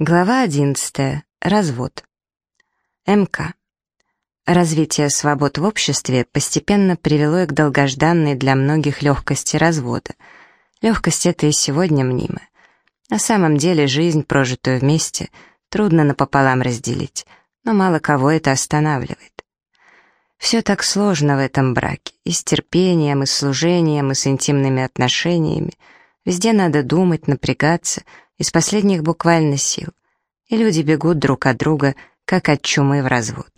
Глава 11. Развод. МК. Развитие свобод в обществе постепенно привело к долгожданной для многих легкости развода. Легкость это и сегодня мнимая. На самом деле жизнь, прожитую вместе, трудно напополам разделить, но мало кого это останавливает. Все так сложно в этом браке, и с терпением, и с служением, и с интимными отношениями. Везде надо думать, напрягаться — из последних буквально сил, и люди бегут друг от друга, как от чумы в развод.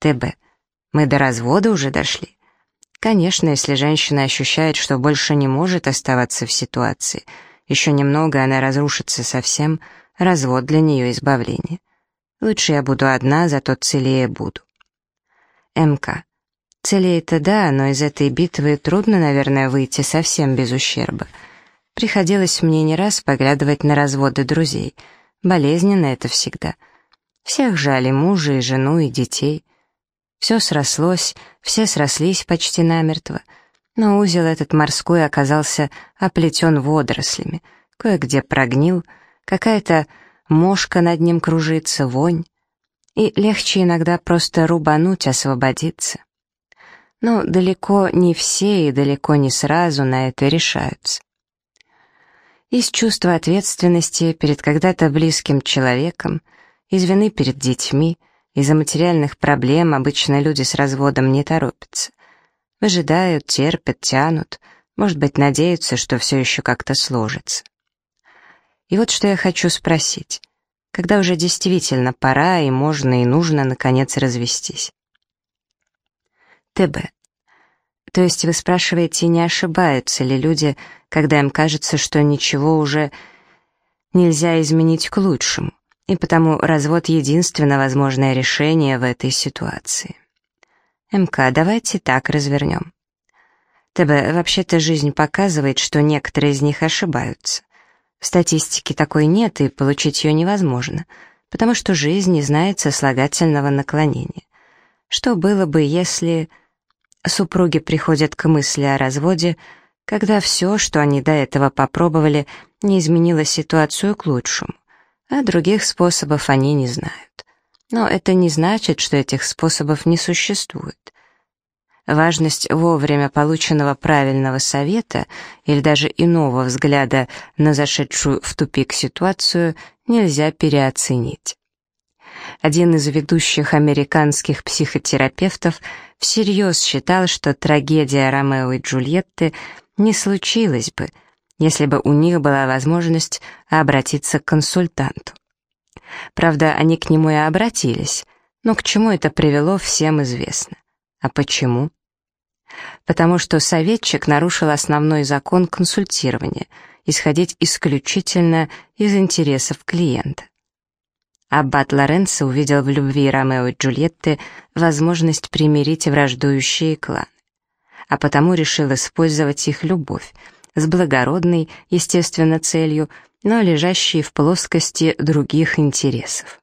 ТБ. Мы до развода уже дошли. Конечно, если женщина ощущает, что больше не может оставаться в ситуации, еще немного она разрушится совсем, развод для нее избавление. Лучше я буду одна, зато целее буду. МК. Целее-то да, но из этой битвы трудно, наверное, выйти совсем без ущерба. Приходилось мне не раз поглядывать на разводы друзей. Болезненно это всегда. Всех жали мужа и жену, и детей. Все срослось, все срослись почти намертво. Но узел этот морской оказался оплетен водорослями. Кое-где прогнил, какая-то мошка над ним кружится, вонь. И легче иногда просто рубануть, освободиться. Но далеко не все и далеко не сразу на это решаются. Из чувства ответственности перед когда-то близким человеком, из вины перед детьми, из-за материальных проблем обычно люди с разводом не торопятся. Выжидают, терпят, тянут, может быть, надеются, что все еще как-то сложится. И вот что я хочу спросить. Когда уже действительно пора и можно и нужно, наконец, развестись? ТБ. То есть вы спрашиваете, не ошибаются ли люди, когда им кажется, что ничего уже нельзя изменить к лучшему, и потому развод — единственно возможное решение в этой ситуации. МК, давайте так развернем. ТБ, вообще-то жизнь показывает, что некоторые из них ошибаются. В статистике такой нет, и получить ее невозможно, потому что жизнь не знает сослагательного наклонения. Что было бы, если... Супруги приходят к мысли о разводе, когда все, что они до этого попробовали, не изменило ситуацию к лучшему, а других способов они не знают. Но это не значит, что этих способов не существует. Важность вовремя полученного правильного совета или даже иного взгляда на зашедшую в тупик ситуацию нельзя переоценить. Один из ведущих американских психотерапевтов всерьез считал, что трагедия Ромео и Джульетты не случилась бы, если бы у них была возможность обратиться к консультанту. Правда, они к нему и обратились, но к чему это привело, всем известно. А почему? Потому что советчик нарушил основной закон консультирования — исходить исключительно из интересов клиента. Аббат Лоренцо увидел в любви Ромео и Джульетты возможность примирить враждующие кланы, а потому решил использовать их любовь с благородной, естественно, целью, но лежащей в плоскости других интересов.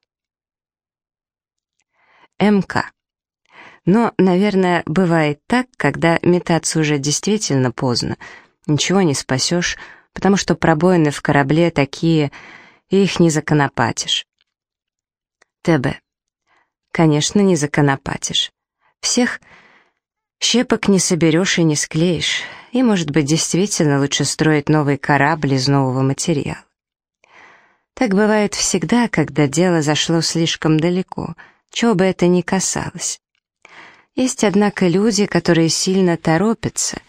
МК. Но, наверное, бывает так, когда метаться уже действительно поздно, ничего не спасешь, потому что пробоины в корабле такие, и их не законопатишь. ТБ. Конечно, не законопатишь. Всех щепок не соберешь и не склеишь, и, может быть, действительно лучше строить новый корабль из нового материала. Так бывает всегда, когда дело зашло слишком далеко, чего бы это ни касалось. Есть, однако, люди, которые сильно торопятся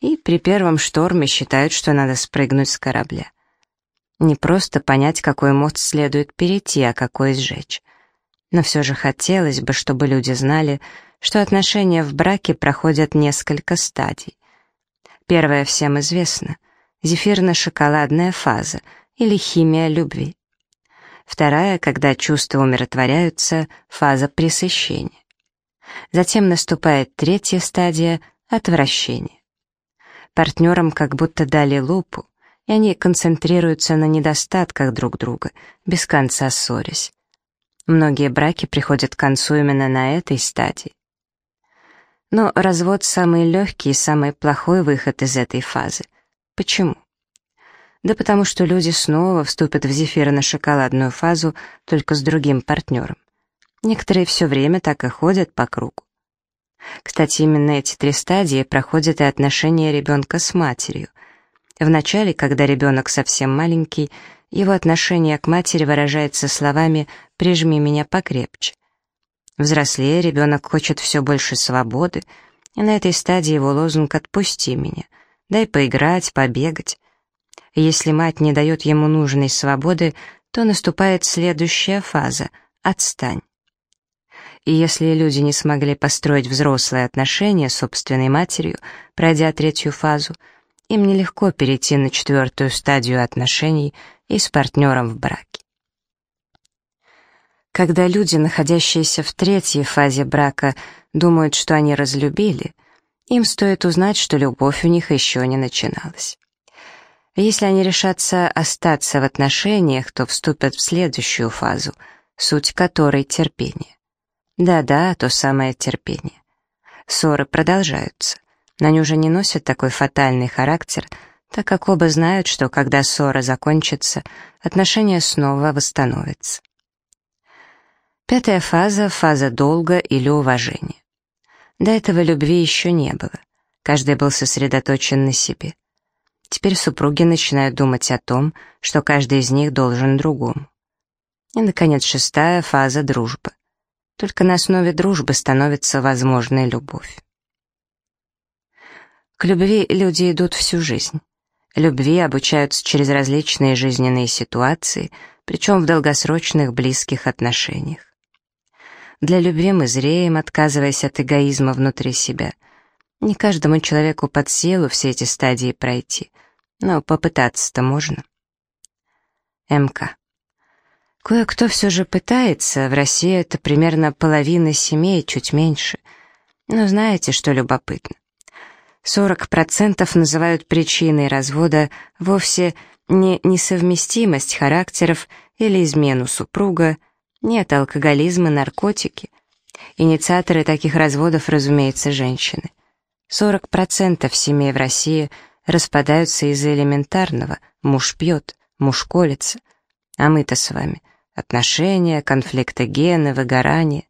и при первом шторме считают, что надо спрыгнуть с корабля. Не просто понять, какой мост следует перейти, а какой сжечь. Но все же хотелось бы, чтобы люди знали, что отношения в браке проходят несколько стадий. Первая всем известна — зефирно-шоколадная фаза или химия любви. Вторая, когда чувства умиротворяются, фаза пресыщения. Затем наступает третья стадия — отвращение. Партнерам как будто дали лупу, и они концентрируются на недостатках друг друга, без конца ссорясь. Многие браки приходят к концу именно на этой стадии. Но развод — самый легкий и самый плохой выход из этой фазы. Почему? Да потому что люди снова вступят в зефиро-шоколадную фазу, только с другим партнером. Некоторые все время так и ходят по кругу. Кстати, именно эти три стадии проходят и отношения ребенка с матерью. Вначале, когда ребенок совсем маленький, его отношение к матери выражается словами «прижми меня покрепче». Взрослее ребенок хочет все больше свободы, и на этой стадии его лозунг «отпусти меня», «дай поиграть, побегать». если мать не дает ему нужной свободы, то наступает следующая фаза «отстань». И если люди не смогли построить взрослые отношения с собственной матерью, пройдя третью фазу, им нелегко перейти на четвертую стадию отношений и с партнером в браке. Когда люди, находящиеся в третьей фазе брака, думают, что они разлюбили, им стоит узнать, что любовь у них еще не начиналась. Если они решатся остаться в отношениях, то вступят в следующую фазу, суть которой — терпение. Да-да, то самое терпение. Ссоры продолжаются, но они уже не носят такой фатальный характер, так как оба знают, что когда ссора закончится, отношения снова восстановятся. Пятая фаза — фаза долга или уважения. До этого любви еще не было. Каждый был сосредоточен на себе. Теперь супруги начинают думать о том, что каждый из них должен другому. И, наконец, шестая фаза — дружба. Только на основе дружбы становится возможной любовь. К любви люди идут всю жизнь. Любви обучаются через различные жизненные ситуации, причем в долгосрочных близких отношениях. Для любви мы зреем, отказываясь от эгоизма внутри себя. Не каждому человеку под силу все эти стадии пройти, но попытаться-то можно. МК. Кое-кто все же пытается, в России это примерно половина семей, чуть меньше. Но знаете, что любопытно? 40% называют причиной развода вовсе не несовместимость характеров или измену супруга, нет алкоголизма, наркотики. Инициаторы таких разводов, разумеется, женщины. 40% семей в России распадаются из-за элементарного «муж пьет», «муж колется». А мы-то с вами отношения, конфликты гены, выгорание.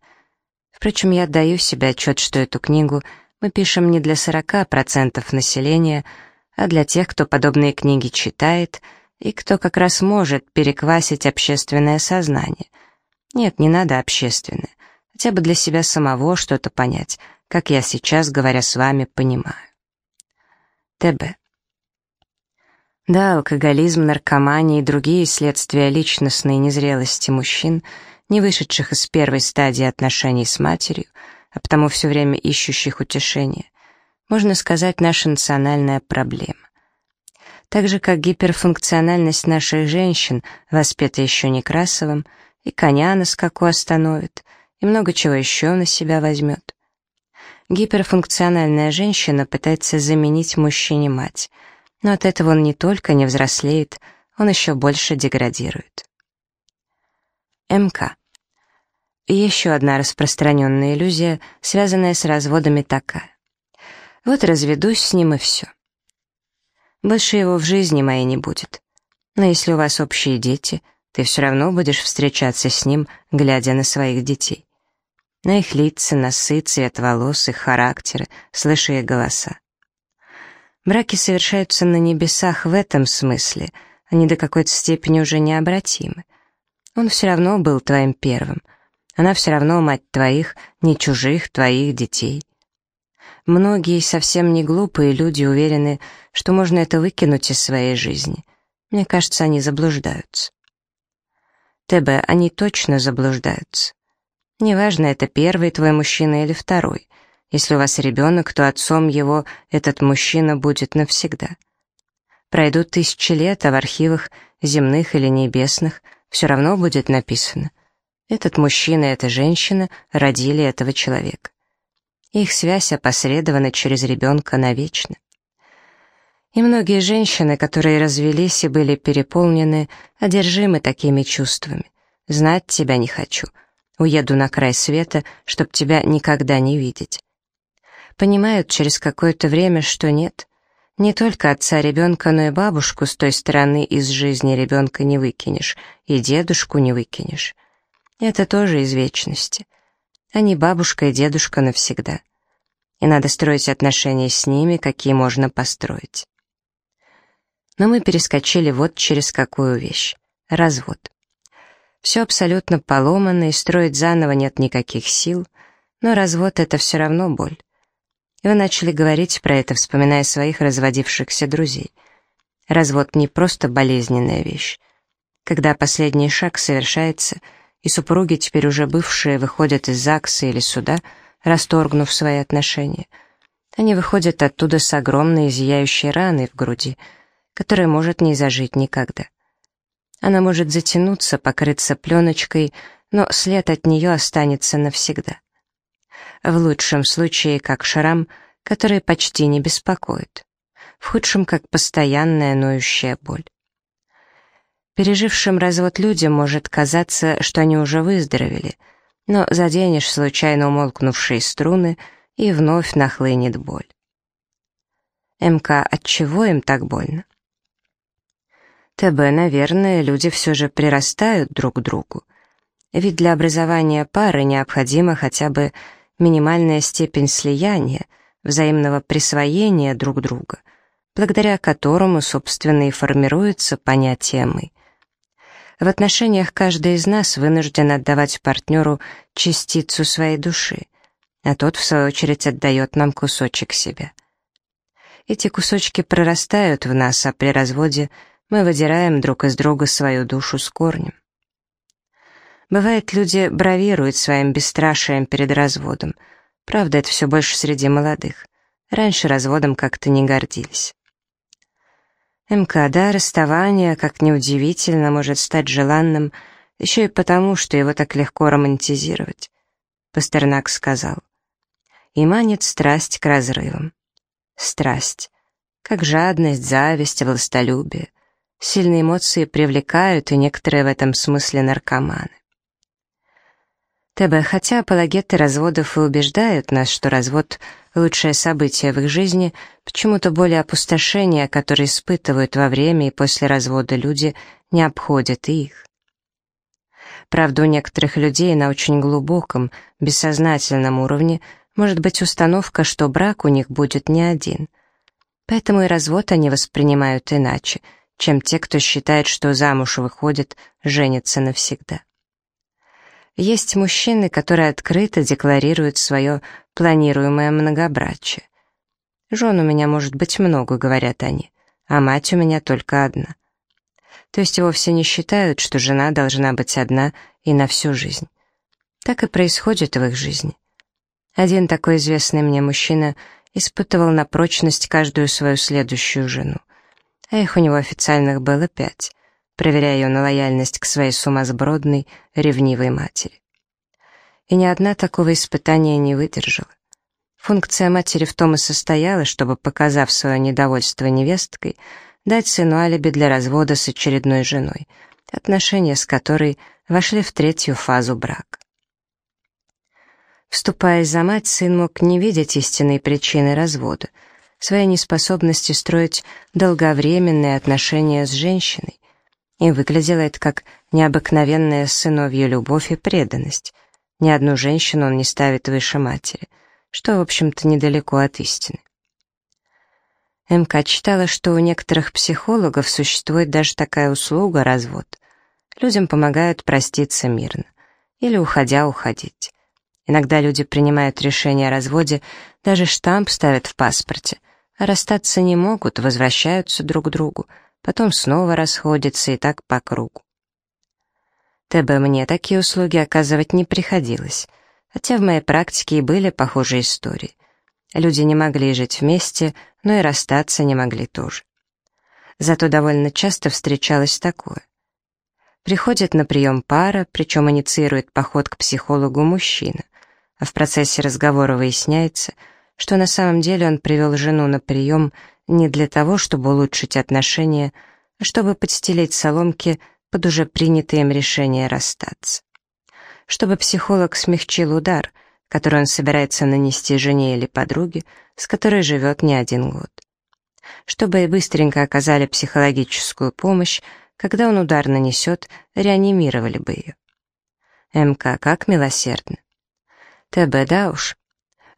Впрочем, я отдаю себе отчет, что эту книгу мы пишем не для 40% населения, а для тех, кто подобные книги читает и кто как раз может переквасить общественное сознание. Нет, не надо общественное, хотя бы для себя самого что-то понять, как я сейчас, говоря с вами, понимаю. ТБ. Да, алкоголизм, наркомания и другие следствия личностной незрелости мужчин, не вышедших из первой стадии отношений с матерью, а потому все время ищущих утешения, можно сказать, наша национальная проблема. Так же, как гиперфункциональность наших женщин, воспета еще Некрасовым, и коня на скаку остановит, и много чего еще на себя возьмет. Гиперфункциональная женщина пытается заменить мужчине мать — но от этого он не только не взрослеет, он еще больше деградирует. МК. Еще одна распространенная иллюзия, связанная с разводами такая. Вот разведусь с ним и все. Больше его в жизни моей не будет. Но если у вас общие дети, ты все равно будешь встречаться с ним, глядя на своих детей. На их лица, носы, цвет волос, их характеры, слыша их голоса. Браки совершаются на небесах в этом смысле, они до какой-то степени уже необратимы. Он все равно был твоим первым. Она все равно мать твоих, не чужих, твоих детей. Многие совсем не глупые люди уверены, что можно это выкинуть из своей жизни. Мне кажется, они заблуждаются. ТБ, они точно заблуждаются. Неважно, это первый твой мужчина или второй. Если у вас ребенок, то отцом его этот мужчина будет навсегда. Пройдут тысячи лет, а в архивах, земных или небесных, все равно будет написано. Этот мужчина и эта женщина родили этого человека. Их связь опосредована через ребенка навечно. И многие женщины, которые развелись и были переполнены, одержимы такими чувствами. Знать тебя не хочу. Уеду на край света, чтоб тебя никогда не видеть понимают через какое-то время, что нет. Не только отца ребенка, но и бабушку с той стороны из жизни ребенка не выкинешь, и дедушку не выкинешь. Это тоже из вечности. Они бабушка и дедушка навсегда. И надо строить отношения с ними, какие можно построить. Но мы перескочили вот через какую вещь. Развод. Все абсолютно поломано, и строить заново нет никаких сил, но развод — это все равно боль. И вы начали говорить про это, вспоминая своих разводившихся друзей. Развод не просто болезненная вещь. Когда последний шаг совершается, и супруги, теперь уже бывшие, выходят из ЗАГСа или суда, расторгнув свои отношения, они выходят оттуда с огромной зияющей раной в груди, которая может не зажить никогда. Она может затянуться, покрыться пленочкой, но след от нее останется навсегда в лучшем случае как шрам, который почти не беспокоит, в худшем как постоянная ноющая боль. Пережившим развод людям может казаться, что они уже выздоровели, но заденешь случайно умолкнувшие струны, и вновь нахлынет боль. МК, от чего им так больно? ТБ, наверное, люди все же прирастают друг к другу. Ведь для образования пары необходимо хотя бы минимальная степень слияния, взаимного присвоения друг друга, благодаря которому, собственно, и формируется понятие «мы». В отношениях каждый из нас вынужден отдавать партнеру частицу своей души, а тот, в свою очередь, отдает нам кусочек себя. Эти кусочки прорастают в нас, а при разводе мы выдираем друг из друга свою душу с корнем. Бывает, люди бравируют своим бесстрашием перед разводом. Правда, это все больше среди молодых. Раньше разводом как-то не гордились. МК, расставание, как неудивительно, может стать желанным еще и потому, что его так легко романтизировать. Пастернак сказал. И манит страсть к разрывам. Страсть. Как жадность, зависть, властолюбие. Сильные эмоции привлекают, и некоторые в этом смысле наркоманы. ТБ, хотя апологеты разводов и убеждают нас, что развод — лучшее событие в их жизни, почему-то более опустошения, которые испытывают во время и после развода люди, не обходят и их. Правда, у некоторых людей на очень глубоком, бессознательном уровне может быть установка, что брак у них будет не один. Поэтому и развод они воспринимают иначе, чем те, кто считает, что замуж выходит, женятся навсегда. Есть мужчины, которые открыто декларируют свое планируемое многобрачие. «Жен у меня может быть много», — говорят они, «а мать у меня только одна». То есть вовсе не считают, что жена должна быть одна и на всю жизнь. Так и происходит в их жизни. Один такой известный мне мужчина испытывал на прочность каждую свою следующую жену, а их у него официальных было пять проверяя ее на лояльность к своей сумасбродной, ревнивой матери. И ни одна такого испытания не выдержала. Функция матери в том и состояла, чтобы, показав свое недовольство невесткой, дать сыну алиби для развода с очередной женой, отношения с которой вошли в третью фазу брака. Вступая за мать, сын мог не видеть истинной причины развода, своей неспособности строить долговременные отношения с женщиной, и выглядело это как необыкновенная сыновья любовь и преданность. Ни одну женщину он не ставит выше матери, что, в общем-то, недалеко от истины. МК читала, что у некоторых психологов существует даже такая услуга — развод. Людям помогают проститься мирно. Или, уходя, уходить. Иногда люди принимают решение о разводе, даже штамп ставят в паспорте, а расстаться не могут, возвращаются друг к другу — потом снова расходятся и так по кругу. ТБ мне такие услуги оказывать не приходилось, хотя в моей практике и были похожие истории. Люди не могли жить вместе, но и расстаться не могли тоже. Зато довольно часто встречалось такое. Приходит на прием пара, причем инициирует поход к психологу мужчина, а в процессе разговора выясняется, что на самом деле он привел жену на прием не для того, чтобы улучшить отношения, а чтобы подстелить соломки под уже принятое им решение расстаться. Чтобы психолог смягчил удар, который он собирается нанести жене или подруге, с которой живет не один год. Чтобы быстренько оказали психологическую помощь, когда он удар нанесет, реанимировали бы ее. МК как милосердно. ТБ, да уж.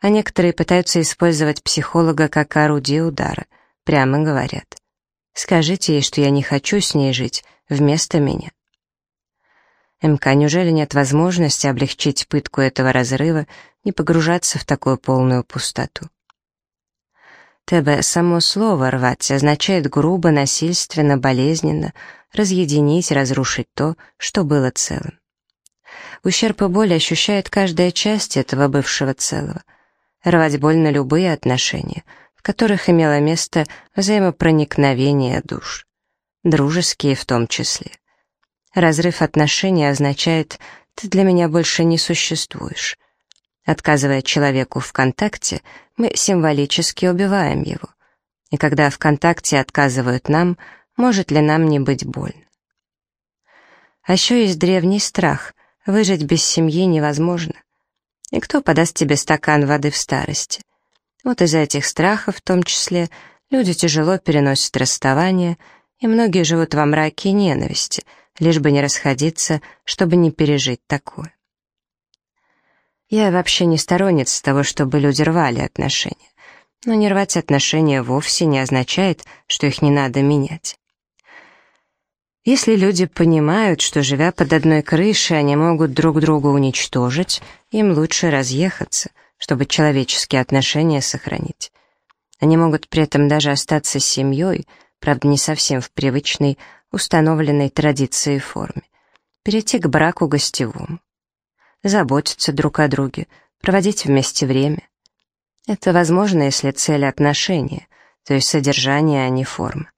А некоторые пытаются использовать психолога как орудие удара. Прямо говорят. Скажите ей, что я не хочу с ней жить, вместо меня. МК, неужели нет возможности облегчить пытку этого разрыва, не погружаться в такую полную пустоту? ТБ, само слово «рвать» означает грубо, насильственно, болезненно, разъединить, разрушить то, что было целым. Ущерб и боль ощущает каждая часть этого бывшего целого. Рвать боль на любые отношения, в которых имело место взаимопроникновение душ. Дружеские в том числе. Разрыв отношений означает «ты для меня больше не существуешь». Отказывая человеку в контакте, мы символически убиваем его. И когда в контакте отказывают нам, может ли нам не быть больно? А еще есть древний страх — выжить без семьи невозможно. И кто подаст тебе стакан воды в старости? Вот из-за этих страхов, в том числе, люди тяжело переносят расставание, и многие живут во мраке и ненависти, лишь бы не расходиться, чтобы не пережить такое. Я вообще не сторонница того, чтобы люди рвали отношения. Но не рвать отношения вовсе не означает, что их не надо менять. Если люди понимают, что, живя под одной крышей, они могут друг друга уничтожить, им лучше разъехаться, чтобы человеческие отношения сохранить. Они могут при этом даже остаться семьей, правда, не совсем в привычной, установленной традиции форме, перейти к браку гостевому заботиться друг о друге, проводить вместе время. Это возможно, если цель отношения, то есть содержание, а не форма.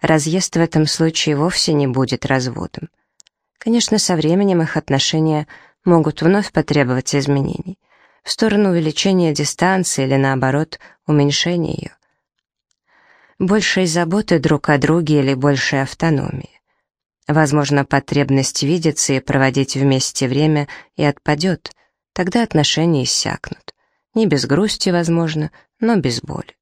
Разъезд в этом случае вовсе не будет разводом. Конечно, со временем их отношения могут вновь потребовать изменений в сторону увеличения дистанции или, наоборот, уменьшения ее. Большей заботы друг о друге или большей автономии. Возможно, потребность видеться и проводить вместе время и отпадет, тогда отношения иссякнут. Не без грусти, возможно, но без боли.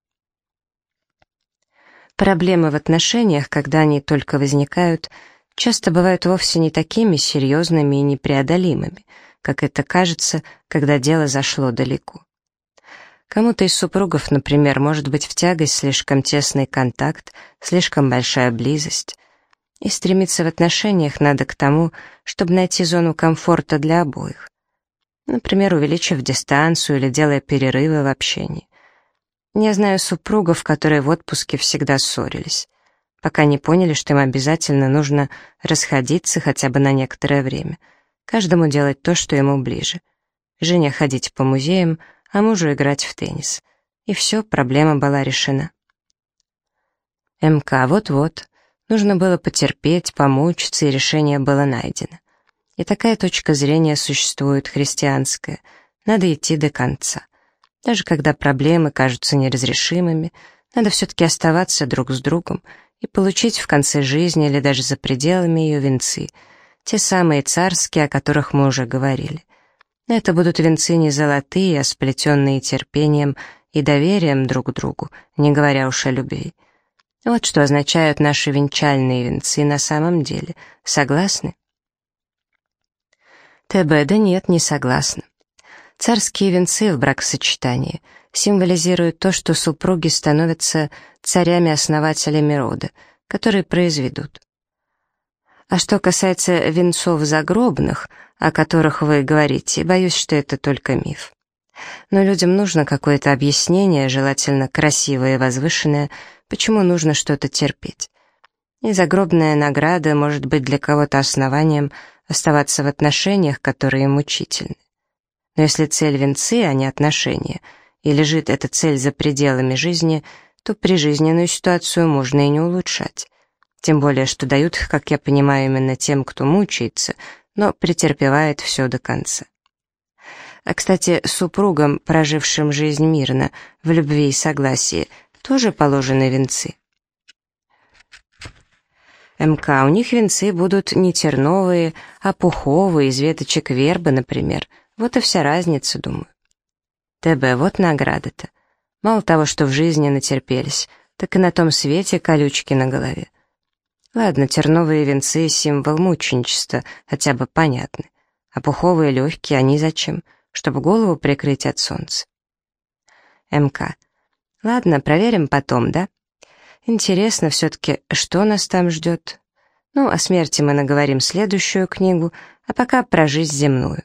Проблемы в отношениях, когда они только возникают, часто бывают вовсе не такими серьезными и непреодолимыми, как это кажется, когда дело зашло далеко. Кому-то из супругов, например, может быть в тягость слишком тесный контакт, слишком большая близость, и стремиться в отношениях надо к тому, чтобы найти зону комфорта для обоих. Например, увеличив дистанцию или делая перерывы в общении. Я знаю супругов, которые в отпуске всегда ссорились, пока не поняли, что им обязательно нужно расходиться хотя бы на некоторое время, каждому делать то, что ему ближе. Жене ходить по музеям, а мужу играть в теннис. И все, проблема была решена. МК, вот-вот. Нужно было потерпеть, помучиться, и решение было найдено. И такая точка зрения существует христианская. Надо идти до конца. Даже когда проблемы кажутся неразрешимыми, надо все-таки оставаться друг с другом и получить в конце жизни или даже за пределами ее венцы, те самые царские, о которых мы уже говорили. Это будут венцы не золотые, а сплетенные терпением и доверием друг к другу, не говоря уж о любви. Вот что означают наши венчальные венцы на самом деле. Согласны? ТБ, да нет, не согласна. Царские венцы в бракосочетании символизируют то, что супруги становятся царями-основателями рода, которые произведут. А что касается венцов загробных, о которых вы говорите, боюсь, что это только миф. Но людям нужно какое-то объяснение, желательно красивое и возвышенное, почему нужно что-то терпеть. И загробная награда может быть для кого-то основанием оставаться в отношениях, которые мучительны. Но если цель венцы, а не отношения, и лежит эта цель за пределами жизни, то прижизненную ситуацию можно и не улучшать. Тем более, что дают как я понимаю, именно тем, кто мучается, но претерпевает все до конца. А, кстати, супругам, прожившим жизнь мирно, в любви и согласии, тоже положены венцы. МК, у них венцы будут не терновые, а пуховые, из веточек вербы, например. Вот и вся разница, думаю. ТБ, вот награда-то. Мало того, что в жизни натерпелись, так и на том свете колючки на голове. Ладно, терновые венцы — символ мученичества, хотя бы понятны. А пуховые легкие, они зачем? Чтобы голову прикрыть от солнца. МК. Ладно, проверим потом, да? Интересно все-таки, что нас там ждет? Ну, о смерти мы наговорим следующую книгу, а пока про жизнь земную.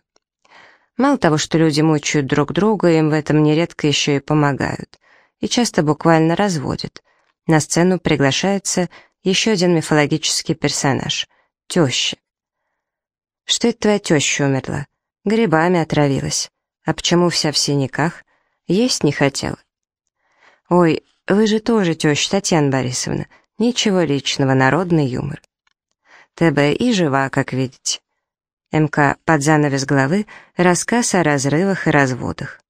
Мало того, что люди мучают друг друга, им в этом нередко еще и помогают. И часто буквально разводят. На сцену приглашается еще один мифологический персонаж — теща. Что это твоя теща умерла? Грибами отравилась. А почему вся в синяках? Есть не хотела. Ой, вы же тоже теща, Татьяна Борисовна. Ничего личного, народный юмор. ТБ и жива, как видите. МК под занавес головы рассказ о разрывах и разводах.